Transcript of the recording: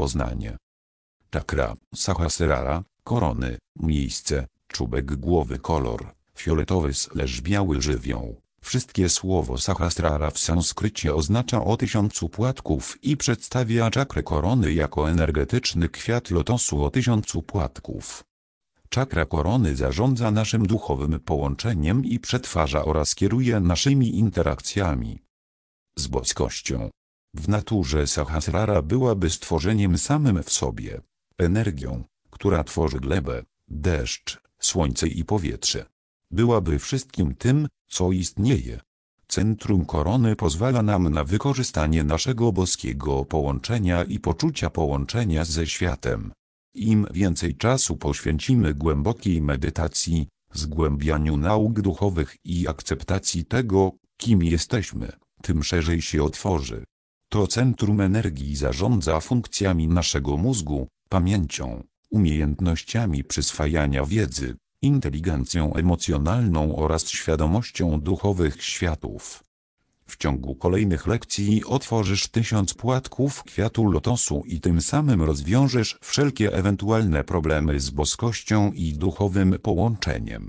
poznanie. Czakra, Sahasrara, korony, miejsce, czubek głowy kolor, fioletowy slash biały żywioł. Wszystkie słowo Sahasrara w sanskrycie oznacza o tysiącu płatków i przedstawia czakrę korony jako energetyczny kwiat lotosu o tysiącu płatków. Czakra korony zarządza naszym duchowym połączeniem i przetwarza oraz kieruje naszymi interakcjami z boskością. W naturze Sahasrara byłaby stworzeniem samym w sobie, energią, która tworzy glebę, deszcz, słońce i powietrze. Byłaby wszystkim tym, co istnieje. Centrum korony pozwala nam na wykorzystanie naszego boskiego połączenia i poczucia połączenia ze światem. Im więcej czasu poświęcimy głębokiej medytacji, zgłębianiu nauk duchowych i akceptacji tego, kim jesteśmy, tym szerzej się otworzy. To centrum energii zarządza funkcjami naszego mózgu, pamięcią, umiejętnościami przyswajania wiedzy, inteligencją emocjonalną oraz świadomością duchowych światów. W ciągu kolejnych lekcji otworzysz tysiąc płatków kwiatu lotosu i tym samym rozwiążesz wszelkie ewentualne problemy z boskością i duchowym połączeniem.